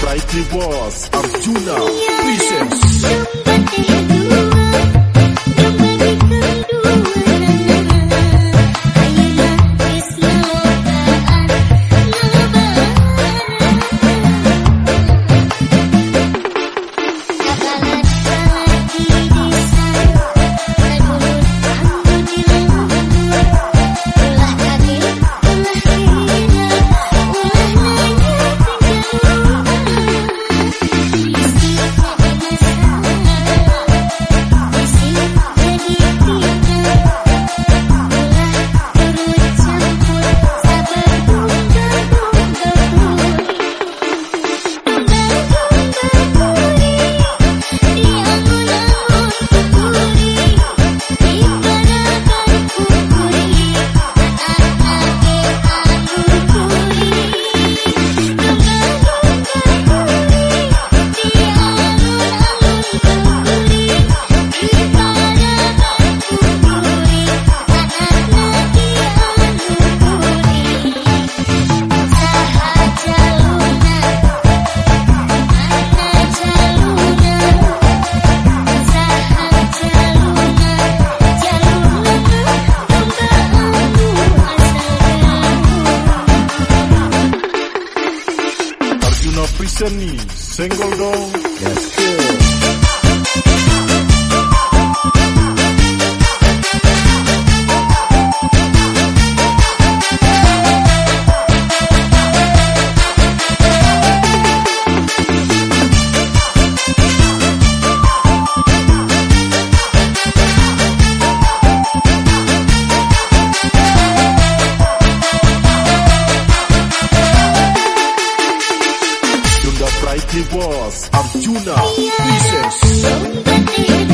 sprightly Wars, of Juno, princess. Priseni Senggol dong Let's go Pride Boss Arjuna do